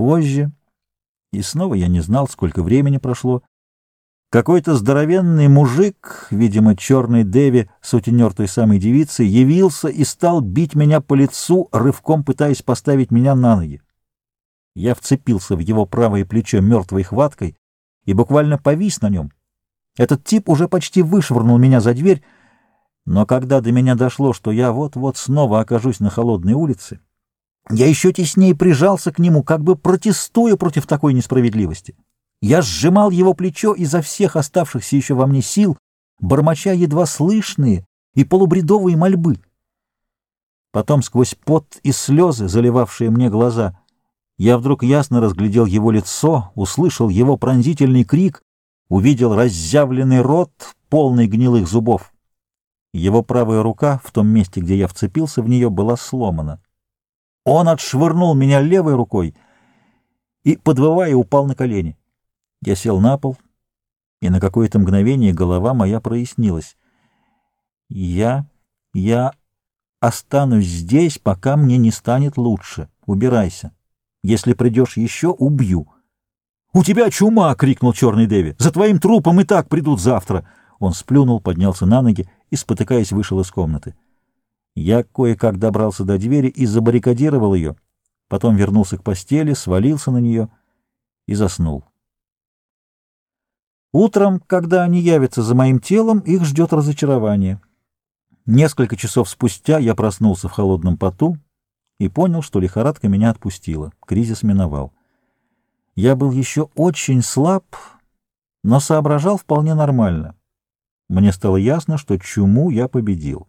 позже, и снова я не знал, сколько времени прошло. Какой-то здоровенный мужик, видимо, черный Деви, сутенер той самой девицы, явился и стал бить меня по лицу, рывком пытаясь поставить меня на ноги. Я вцепился в его правое плечо мертвой хваткой и буквально повис на нем. Этот тип уже почти вышвырнул меня за дверь, но когда до меня дошло, что я вот-вот снова окажусь на холодной улице, я еще теснее прижался к нему, как бы протестуя против такой несправедливости. Я сжимал его плечо изо всех оставшихся еще во мне сил, бормоча едва слышные и полубредовые мольбы. Потом сквозь пот и слезы, заливавшие мне глаза, я вдруг ясно разглядел его лицо, услышал его пронзительный крик, увидел разъявленный рот, полный гнилых зубов. Его правая рука, в том месте, где я вцепился в нее, была сломана. Он отшвырнул меня левой рукой и, подвывая, упал на колени. Я сел на пол, и на какое-то мгновение голова моя прояснилась. Я... я останусь здесь, пока мне не станет лучше. Убирайся. Если придешь еще, убью. — У тебя чума! — крикнул черный Дэви. — За твоим трупом и так придут завтра! Он сплюнул, поднялся на ноги и, спотыкаясь, вышел из комнаты. Я кое-как добрался до двери и забаррикадировал ее, потом вернулся к постели, свалился на нее и заснул. Утром, когда они явятся за моим телом, их ждет разочарование. Несколько часов спустя я проснулся в холодном поту и понял, что лихорадка меня отпустила. Кризис миновал. Я был еще очень слаб, но соображал вполне нормально. Мне стало ясно, что чуму я победил.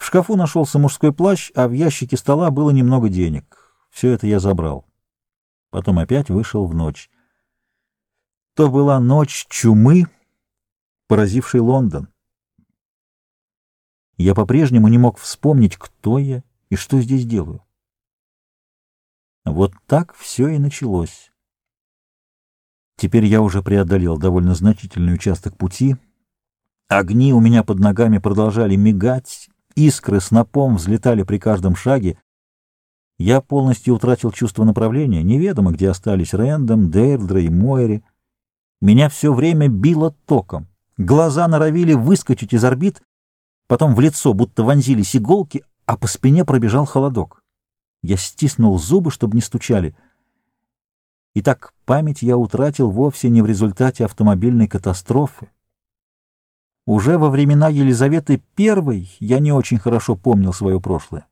В шкафу нашелся мужской плащ, а в ящике стола было немного денег. Все это я забрал. Потом опять вышел в ночь. То была ночь чумы, поразившей Лондон. Я по-прежнему не мог вспомнить, кто я и что здесь делаю. Вот так все и началось. Теперь я уже преодолел довольно значительный участок пути. Огни у меня под ногами продолжали мигать, искры снопом взлетали при каждом шаге. Я полностью утратил чувство направления, неведомо, где остались Рэндом, Дейрдра и Мойри. Меня все время било током. Глаза норовили выскочить из орбит, потом в лицо будто вонзились иголки, а по спине пробежал холодок. Я стиснул зубы, чтобы не стучали. Итак, память я утратил вовсе не в результате автомобильной катастрофы. Уже во времена Елизаветы I я не очень хорошо помнил свое прошлое.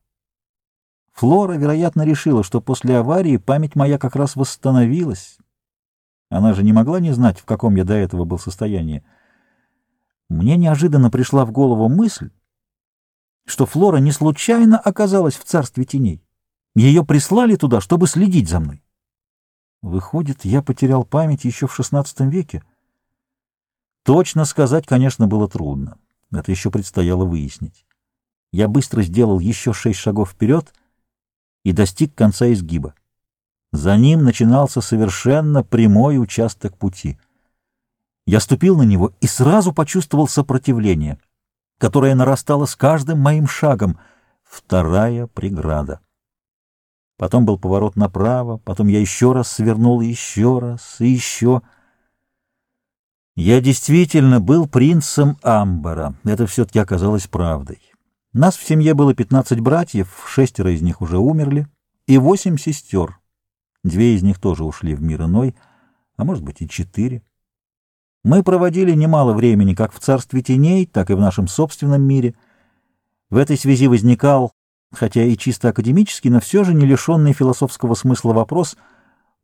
Флора, вероятно, решила, что после аварии память моя как раз восстановилась, она же не могла не знать, в каком я до этого был состоянии. Мне неожиданно пришла в голову мысль, что Флора не случайно оказалась в царстве теней. Ее прислали туда, чтобы следить за мной. Выходит, я потерял память еще в XVI веке. Точно сказать, конечно, было трудно. Это еще предстояло выяснить. Я быстро сделал еще шесть шагов вперед и достиг конца изгиба. За ним начинался совершенно прямой участок пути. Я ступил на него и сразу почувствовал сопротивление, которое нарастало с каждым моим шагом. Вторая преграда. Потом был поворот направо, потом я еще раз свернул, еще раз, и еще. Я действительно был принцем Амбара. Это все-таки оказалось правдой. Нас в семье было 15 братьев, шестеро из них уже умерли, и восемь сестер. Две из них тоже ушли в мир иной, а может быть и четыре. Мы проводили немало времени как в царстве теней, так и в нашем собственном мире. В этой связи возникал, хотя и чисто академический, но все же не лишенный философского смысла вопрос,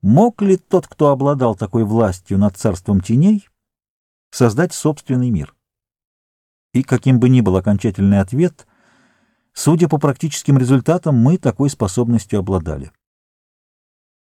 мог ли тот, кто обладал такой властью над царством теней, создать собственный мир? И каким бы ни был окончательный ответ, судя по практическим результатам, мы такой способностью обладали.